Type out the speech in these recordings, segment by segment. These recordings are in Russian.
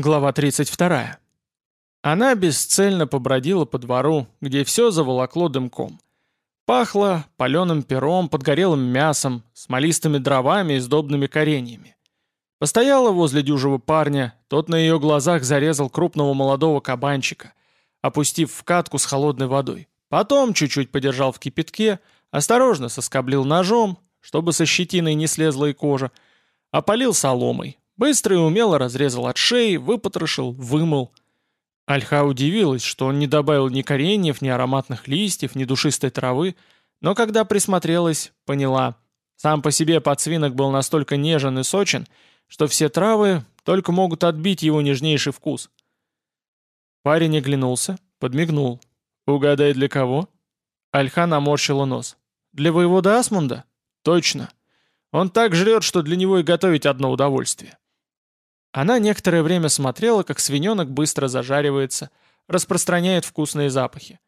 Глава 32. Она бесцельно побродила по двору, где все заволокло дымком. Пахло паленым пером, подгорелым мясом, смолистыми дровами и сдобными кореньями. Постояла возле дюжего парня, тот на ее глазах зарезал крупного молодого кабанчика, опустив в катку с холодной водой. Потом чуть-чуть подержал в кипятке, осторожно соскоблил ножом, чтобы со щетиной не слезла и кожа, опалил соломой, Быстро и умело разрезал от шеи, выпотрошил, вымыл. Альха удивилась, что он не добавил ни кореньев, ни ароматных листьев, ни душистой травы, но когда присмотрелась, поняла. Сам по себе подсвинок был настолько нежен и сочен, что все травы только могут отбить его нежнейший вкус. Парень оглянулся, подмигнул. «Угадай, для кого?» Альха наморщила нос. «Для воевода Асмунда?» «Точно. Он так жрет, что для него и готовить одно удовольствие». Она некоторое время смотрела, как свиненок быстро зажаривается, распространяет вкусные запахи.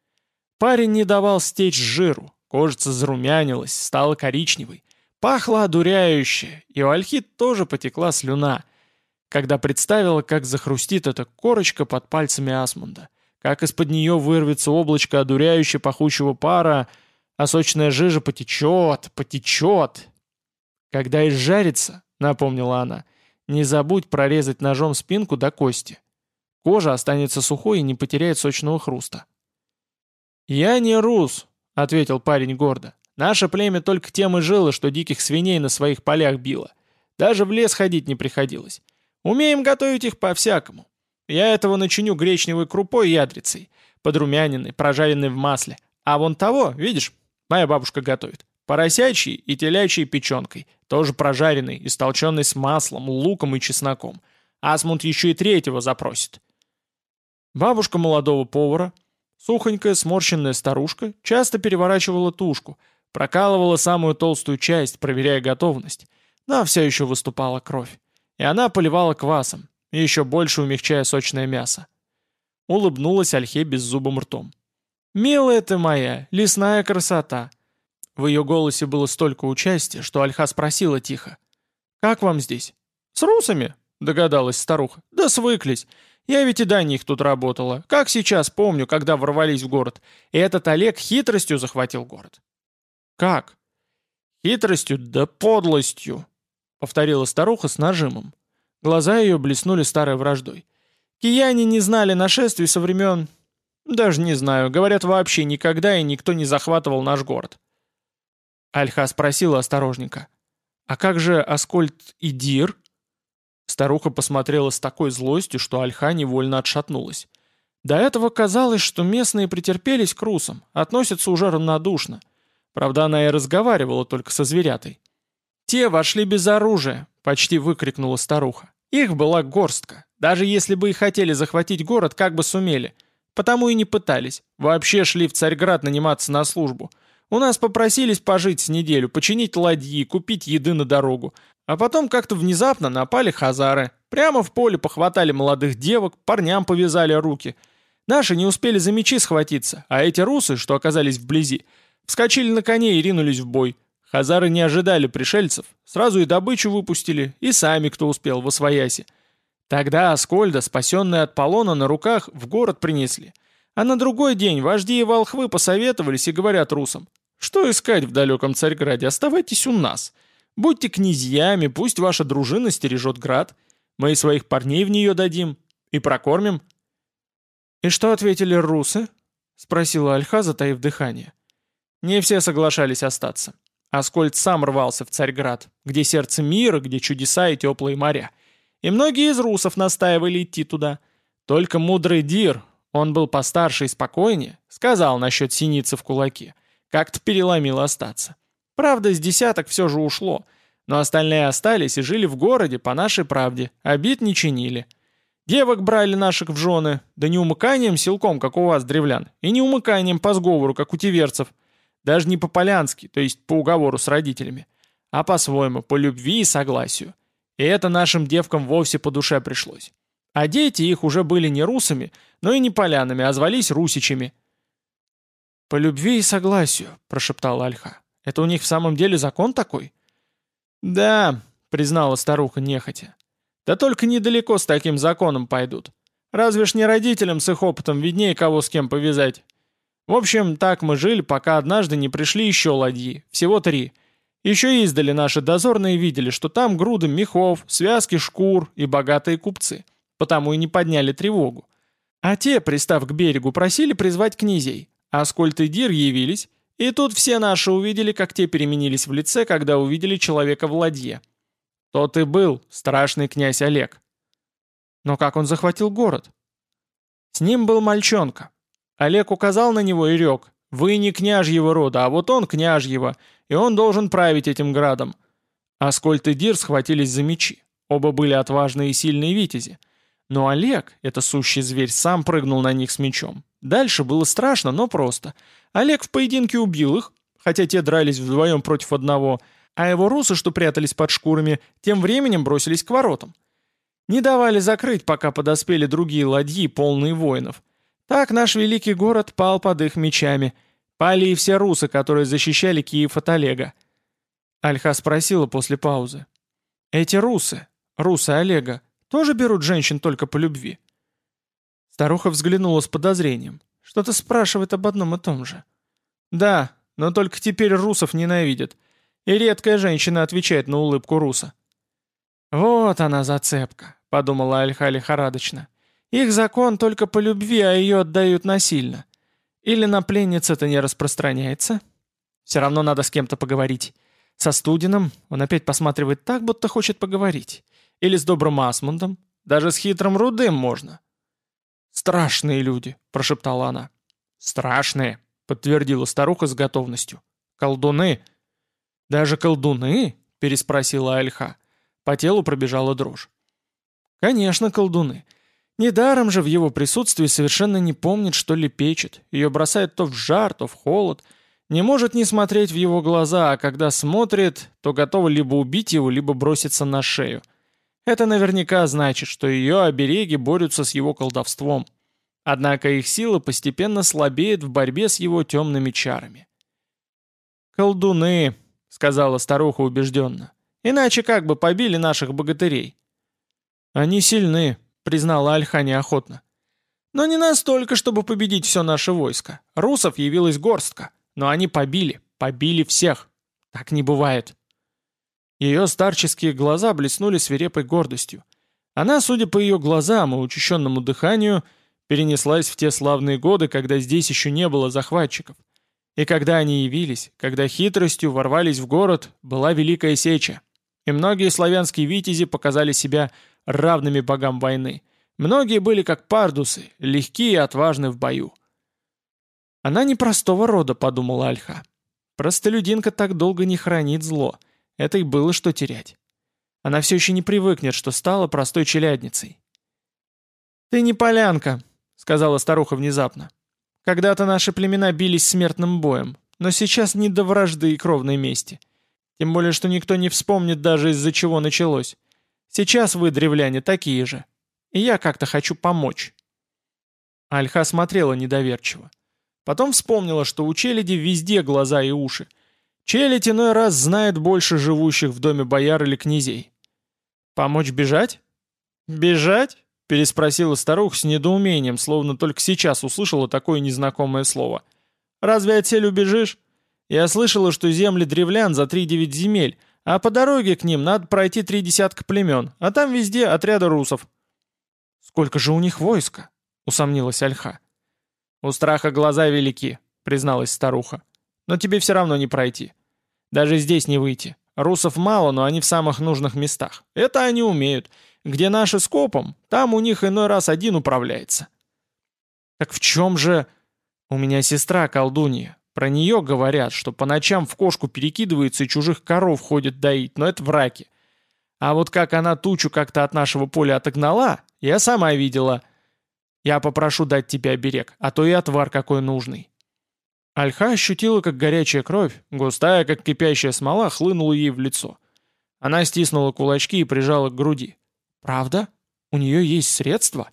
Парень не давал стечь жиру, кожица зарумянилась, стала коричневой. Пахло одуряюще, и у Альхи тоже потекла слюна, когда представила, как захрустит эта корочка под пальцами Асмунда, как из-под нее вырвется облачко одуряюще пахучего пара, а сочная жижа потечет, потечет. Когда изжарится, напомнила она, — не забудь прорезать ножом спинку до кости. Кожа останется сухой и не потеряет сочного хруста. «Я не рус», — ответил парень гордо. «Наше племя только тем и жило, что диких свиней на своих полях било. Даже в лес ходить не приходилось. Умеем готовить их по-всякому. Я этого начиню гречневой крупой и ядрицей, подрумяненной, прожаренной в масле. А вон того, видишь, моя бабушка готовит. Поросячьей и телячьей печенкой, тоже прожаренный, истолченный с маслом, луком и чесноком. Асмунд еще и третьего запросит. Бабушка молодого повара, сухонькая сморщенная старушка, часто переворачивала тушку, прокалывала самую толстую часть, проверяя готовность, но все еще выступала кровь. И она поливала квасом, еще больше умягчая сочное мясо. Улыбнулась Альхе беззубым ртом. «Милая ты моя, лесная красота!» В ее голосе было столько участия, что Альха спросила тихо. «Как вам здесь?» «С русами?» — догадалась старуха. «Да свыклись. Я ведь и до них тут работала. Как сейчас помню, когда ворвались в город. И этот Олег хитростью захватил город». «Как?» «Хитростью да подлостью», — повторила старуха с нажимом. Глаза ее блеснули старой враждой. «Кияне не знали нашествий со времен...» «Даже не знаю. Говорят, вообще никогда и никто не захватывал наш город. Альха спросила осторожненько. «А как же Аскольд и Дир?» Старуха посмотрела с такой злостью, что Альха невольно отшатнулась. До этого казалось, что местные претерпелись к русам, относятся уже равнодушно. Правда, она и разговаривала только со зверятой. «Те вошли без оружия», — почти выкрикнула старуха. «Их была горстка. Даже если бы и хотели захватить город, как бы сумели. Потому и не пытались. Вообще шли в Царьград наниматься на службу. У нас попросились пожить с неделю, починить ладьи, купить еды на дорогу. А потом как-то внезапно напали хазары. Прямо в поле похватали молодых девок, парням повязали руки. Наши не успели за мечи схватиться, а эти русы, что оказались вблизи, вскочили на коней и ринулись в бой. Хазары не ожидали пришельцев, сразу и добычу выпустили, и сами, кто успел, в освояси. Тогда Аскольда, спасенный от полона на руках, в город принесли. А на другой день вожди и волхвы посоветовались и говорят русам, что искать в далеком Царьграде? Оставайтесь у нас. Будьте князьями, пусть ваша дружина стережет град. Мы и своих парней в нее дадим. И прокормим». «И что ответили русы?» — спросила Альха, затаив дыхание. Не все соглашались остаться. Аскольд сам рвался в Царьград, где сердце мира, где чудеса и теплые моря. И многие из русов настаивали идти туда. Только мудрый Дир, он был постарше и спокойнее, сказал насчет синицы в кулаке. Как-то переломило остаться. Правда, с десяток все же ушло, но остальные остались и жили в городе по нашей правде, обид не чинили. Девок брали наших в жены, да не умыканием силком, как у вас, древлян, и не умыканием по сговору, как у тиверцев. Даже не по-полянски, то есть по уговору с родителями, а по-своему, по любви и согласию. И это нашим девкам вовсе по душе пришлось. А дети их уже были не русами, но и не полянами, а звались русичами – «По любви и согласию», — прошептала Альха. «Это у них в самом деле закон такой?» «Да», — признала старуха нехотя. Да только недалеко с таким законом пойдут. Разве ж не родителям с их опытом виднее, кого с кем повязать. В общем, так мы жили, пока однажды не пришли еще ладьи, всего три. Еще издали наши дозорные видели, что там груды мехов, связки шкур и богатые купцы. Потому и не подняли тревогу. А те, пристав к берегу, просили призвать князей. А Скольд и Дир явились, и тут все наши увидели, как те переменились в лице, когда увидели человека в ладье. Тот и был страшный князь Олег. Но как он захватил город? С ним был мальчонка. Олег указал на него и рек. «Вы не княжьего рода, а вот он княжьего, и он должен править этим градом». Аскольд и Дир схватились за мечи. Оба были отважные и сильные витязи. Но Олег, это сущий зверь, сам прыгнул на них с мечом. Дальше было страшно, но просто. Олег в поединке убил их, хотя те дрались вдвоем против одного, а его русы, что прятались под шкурами, тем временем бросились к воротам. Не давали закрыть, пока подоспели другие ладьи, полные воинов. Так наш великий город пал под их мечами. Пали и все русы, которые защищали Киев от Олега. Альха спросила после паузы. «Эти русы, русы Олега, тоже берут женщин только по любви?» Старуха взглянула с подозрением. Что-то спрашивает об одном и том же. «Да, но только теперь русов ненавидят. И редкая женщина отвечает на улыбку руса». «Вот она зацепка», — подумала Альха лихорадочно. «Их закон только по любви, а ее отдают насильно. Или на пленниц это не распространяется? Все равно надо с кем-то поговорить. Со Студином он опять посматривает так, будто хочет поговорить. Или с добрым Асмундом. Даже с хитрым Рудым можно. «Страшные люди», — прошептала она. «Страшные», — подтвердила старуха с готовностью. «Колдуны». «Даже колдуны?» — переспросила Альха. По телу пробежала дрожь. «Конечно, колдуны. Недаром же в его присутствии совершенно не помнит, что лепечет. Ее бросает то в жар, то в холод. Не может не смотреть в его глаза, а когда смотрит, то готова либо убить его, либо броситься на шею. Это наверняка значит, что ее обереги борются с его колдовством. Однако их сила постепенно слабеет в борьбе с его темными чарами. «Колдуны», — сказала старуха убежденно, — «иначе как бы побили наших богатырей». «Они сильны», — признала Альха неохотно. «Но не настолько, чтобы победить все наше войско. Русов явилась горстка, но они побили, побили всех. Так не бывает». Ее старческие глаза блеснули свирепой гордостью. Она, судя по ее глазам и учащенному дыханию, перенеслась в те славные годы, когда здесь еще не было захватчиков. И когда они явились, когда хитростью ворвались в город, была Великая Сеча. И многие славянские витязи показали себя равными богам войны. Многие были как пардусы, легкие и отважны в бою. «Она непростого рода», — подумала Альха. «Простолюдинка так долго не хранит зло». Это и было что терять. Она все еще не привыкнет, что стала простой челядницей. «Ты не полянка», — сказала старуха внезапно. «Когда-то наши племена бились смертным боем, но сейчас не до вражды и кровной мести. Тем более, что никто не вспомнит даже из-за чего началось. Сейчас вы, древляне, такие же. И я как-то хочу помочь». Альха смотрела недоверчиво. Потом вспомнила, что у челяди везде глаза и уши — Челядь иной раз знает больше живущих в доме бояр или князей. «Помочь бежать?» «Бежать?» — переспросила старуха с недоумением, словно только сейчас услышала такое незнакомое слово. «Разве от сель убежишь? Я слышала, что земли древлян за три девять земель, а по дороге к ним надо пройти три десятка племен, а там везде отряды русов». «Сколько же у них войска?» — усомнилась Альха. «У страха глаза велики», — призналась старуха. Но тебе все равно не пройти. Даже здесь не выйти. Русов мало, но они в самых нужных местах. Это они умеют. Где наши с копом, там у них иной раз один управляется. Так в чем же... У меня сестра колдунья. Про нее говорят, что по ночам в кошку перекидывается и чужих коров ходит доить, но это враки. А вот как она тучу как-то от нашего поля отогнала, я сама видела. Я попрошу дать тебе оберег, а то и отвар какой нужный. Альха ощутила, как горячая кровь, густая, как кипящая смола, хлынула ей в лицо. Она стиснула кулачки и прижала к груди. «Правда? У нее есть средства?»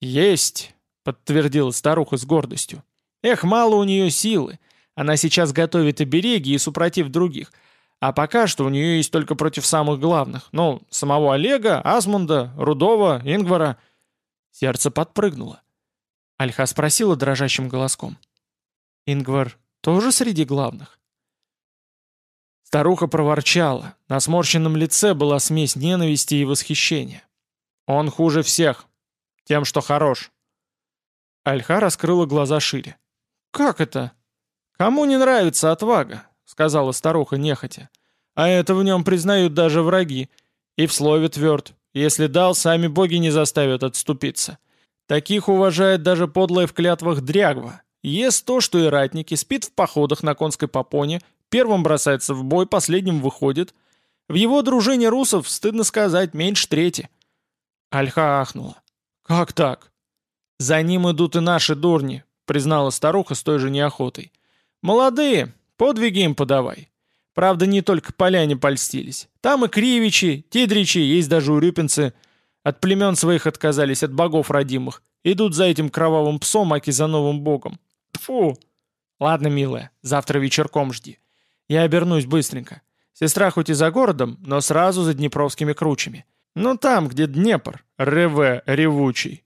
«Есть», — подтвердила старуха с гордостью. «Эх, мало у нее силы. Она сейчас готовит обереги и супротив других. А пока что у нее есть только против самых главных. Ну, самого Олега, Асмунда, Рудова, Ингвара. Сердце подпрыгнуло. Альха спросила дрожащим голоском. «Ингвар тоже среди главных?» Старуха проворчала. На сморщенном лице была смесь ненависти и восхищения. «Он хуже всех. Тем, что хорош». Альха раскрыла глаза шире. «Как это?» «Кому не нравится отвага?» — сказала старуха нехотя. «А это в нем признают даже враги. И в слове тверд. Если дал, сами боги не заставят отступиться. Таких уважает даже подлая в клятвах дрягва. Ест то, что и ратники, спит в походах на конской попоне, первым бросается в бой, последним выходит. В его дружине русов, стыдно сказать, меньше трети». Альха ахнула. «Как так?» «За ним идут и наши дурни», — признала старуха с той же неохотой. «Молодые, подвиги им подавай. Правда, не только поляне польстились. Там и кривичи, тидричи, есть даже урюпинцы. От племен своих отказались, от богов родимых. Идут за этим кровавым псом, аки за новым богом. Фу. Ладно, милая, завтра вечерком жди. Я обернусь быстренько. Сестра хоть и за городом, но сразу за днепровскими кручами. Ну там, где Днепр, реве, ревучий.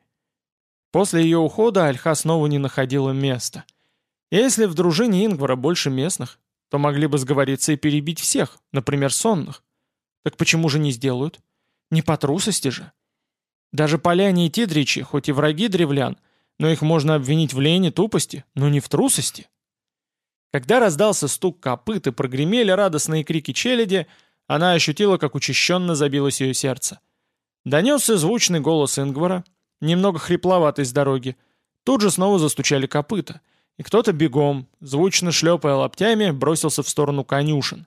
После ее ухода Альха снова не находила места. Если в дружине Ингвара больше местных, то могли бы сговориться и перебить всех, например, сонных. Так почему же не сделают? Не по трусости же. Даже поляне и тидричи, хоть и враги древлян, но их можно обвинить в лени, тупости, но не в трусости. Когда раздался стук копыт и прогремели радостные крики челяди, она ощутила, как учащенно забилось ее сердце. Донесся звучный голос Ингвара, немного хрипловатый с дороги. Тут же снова застучали копыта — и кто-то бегом, звучно шлепая лаптями, бросился в сторону конюшен.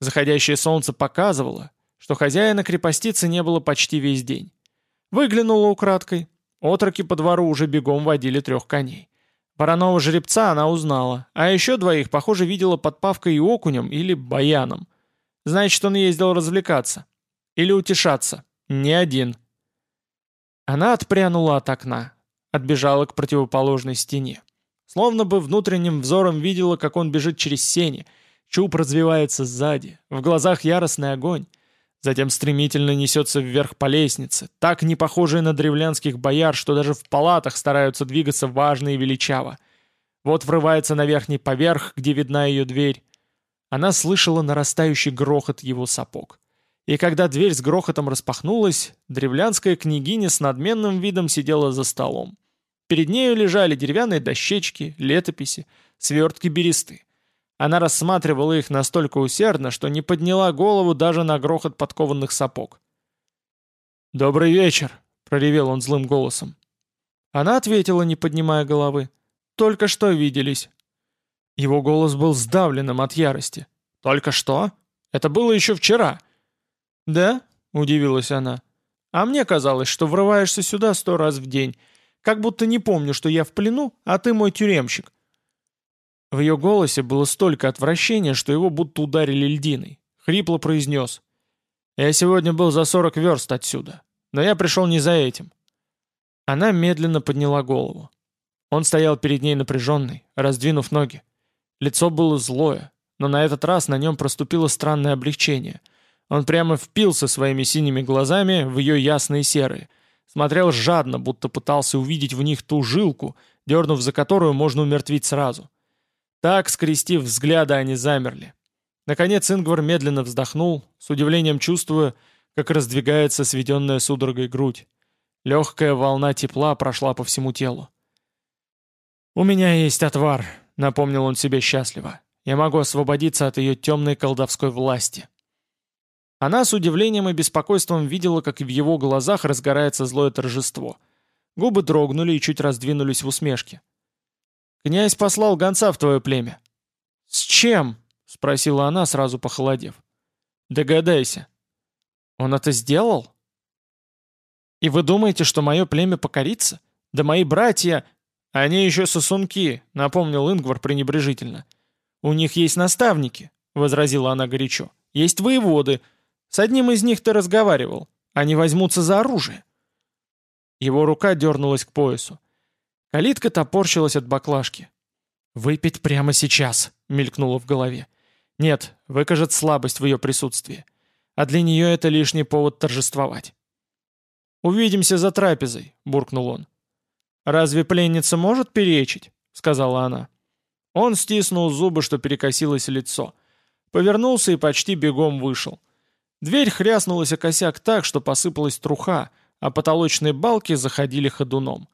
Заходящее солнце показывало, что хозяина крепостицы не было почти весь день. Выглянула украдкой. Отроки по двору уже бегом водили трех коней. Вороного жеребца она узнала, а еще двоих, похоже, видела под Павкой и Окунем или Баяном. Значит, он ездил развлекаться. Или утешаться. Не один. Она отпрянула от окна, отбежала к противоположной стене. Словно бы внутренним взором видела, как он бежит через сени. Чуб развивается сзади, в глазах яростный огонь. Затем стремительно несется вверх по лестнице, так не похожей на древлянских бояр, что даже в палатах стараются двигаться важно и величаво. Вот врывается на верхний поверх, где видна ее дверь. Она слышала нарастающий грохот его сапог. И когда дверь с грохотом распахнулась, древлянская княгиня с надменным видом сидела за столом. Перед нею лежали деревянные дощечки, летописи, свертки бересты. Она рассматривала их настолько усердно, что не подняла голову даже на грохот подкованных сапог. «Добрый вечер», — проревел он злым голосом. Она ответила, не поднимая головы. «Только что виделись». Его голос был сдавленным от ярости. «Только что? Это было еще вчера». «Да?» — удивилась она. «А мне казалось, что врываешься сюда сто раз в день, как будто не помню, что я в плену, а ты мой тюремщик». В ее голосе было столько отвращения, что его будто ударили льдиной. Хрипло произнес. «Я сегодня был за сорок верст отсюда, но я пришел не за этим». Она медленно подняла голову. Он стоял перед ней напряженный, раздвинув ноги. Лицо было злое, но на этот раз на нем проступило странное облегчение. Он прямо впился своими синими глазами в ее ясные серые, Смотрел жадно, будто пытался увидеть в них ту жилку, дернув за которую можно умертвить сразу. Так, скрестив взгляды, они замерли. Наконец Ингвар медленно вздохнул, с удивлением чувствуя, как раздвигается сведенная судорогой грудь. Легкая волна тепла прошла по всему телу. «У меня есть отвар», — напомнил он себе счастливо. «Я могу освободиться от ее темной колдовской власти». Она с удивлением и беспокойством видела, как в его глазах разгорается злое торжество. Губы дрогнули и чуть раздвинулись в усмешке. «Князь послал гонца в твое племя». «С чем?» — спросила она, сразу похолодев. «Догадайся». «Он это сделал?» «И вы думаете, что мое племя покорится? Да мои братья...» «Они еще сосунки», — напомнил Ингвар пренебрежительно. «У них есть наставники», — возразила она горячо. «Есть воеводы, с одним из них ты разговаривал. Они возьмутся за оружие». Его рука дернулась к поясу. Калитка топорщилась от баклажки. «Выпить прямо сейчас», — мелькнуло в голове. Нет, выкажет слабость в ее присутствии. А для нее это лишний повод торжествовать. «Увидимся за трапезой», — буркнул он. «Разве пленница может перечить?» — сказала она. Он стиснул зубы, что перекосилось лицо. Повернулся и почти бегом вышел. Дверь хряснулась о косяк так, что посыпалась труха, а потолочные балки заходили ходуном.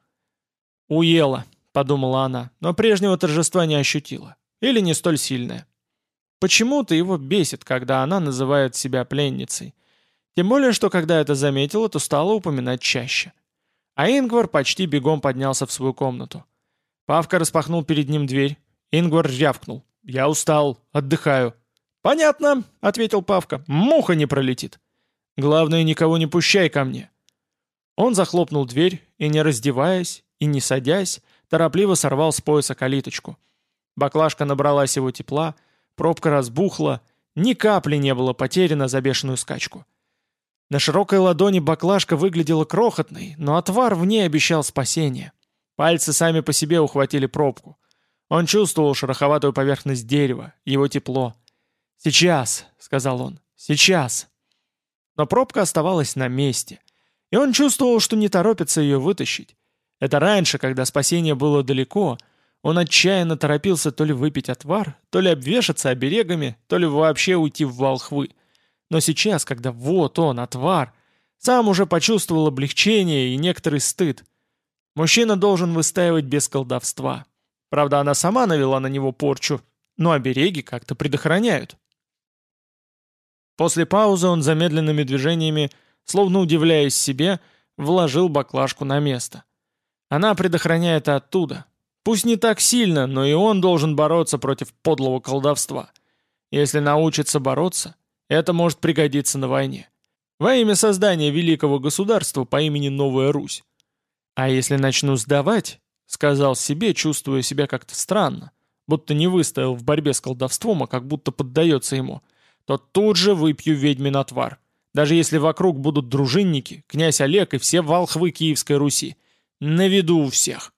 «Уела», — подумала она, но прежнего торжества не ощутила. Или не столь сильное. Почему-то его бесит, когда она называет себя пленницей. Тем более, что когда это заметила, то стала упоминать чаще. А Ингвар почти бегом поднялся в свою комнату. Павка распахнул перед ним дверь. Ингвар рявкнул. «Я устал, отдыхаю». «Понятно», — ответил Павка. «Муха не пролетит. Главное, никого не пущай ко мне». Он захлопнул дверь и, не раздеваясь и не садясь, торопливо сорвал с пояса калиточку. Баклажка набралась его тепла, пробка разбухла, ни капли не было потеряно за бешеную скачку. На широкой ладони баклажка выглядела крохотной, но отвар в ней обещал спасение. Пальцы сами по себе ухватили пробку. Он чувствовал шероховатую поверхность дерева, его тепло. «Сейчас», — сказал он, — «сейчас». Но пробка оставалась на месте, и он чувствовал, что не торопится ее вытащить. Это раньше, когда спасение было далеко, он отчаянно торопился то ли выпить отвар, то ли обвешаться оберегами, то ли вообще уйти в волхвы. Но сейчас, когда вот он, отвар, сам уже почувствовал облегчение и некоторый стыд. Мужчина должен выстаивать без колдовства. Правда, она сама навела на него порчу, но обереги как-то предохраняют. После паузы он замедленными движениями, словно удивляясь себе, вложил баклажку на место. Она предохраняет оттуда. Пусть не так сильно, но и он должен бороться против подлого колдовства. Если научится бороться, это может пригодиться на войне. Во имя создания великого государства по имени Новая Русь. А если начну сдавать, сказал себе, чувствуя себя как-то странно, будто не выстоял в борьбе с колдовством, а как будто поддается ему, то тут же выпью ведьмин отвар. Даже если вокруг будут дружинники, князь Олег и все волхвы Киевской Руси. На виду у всех.